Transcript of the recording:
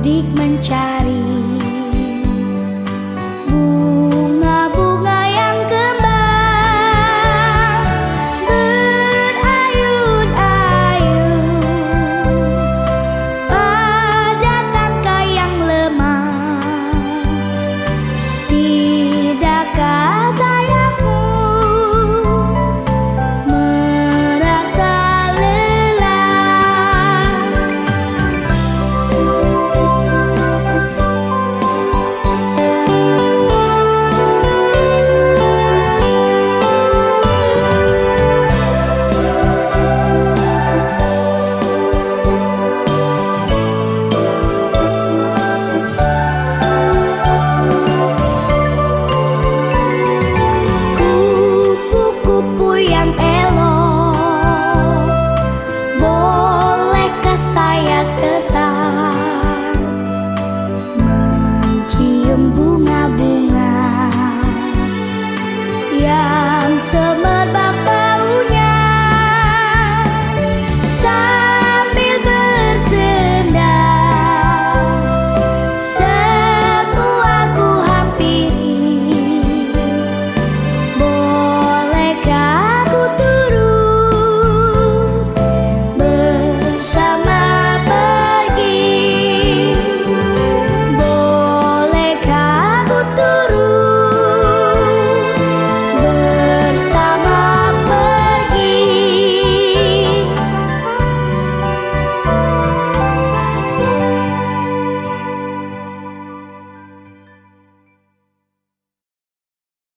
mudik mencari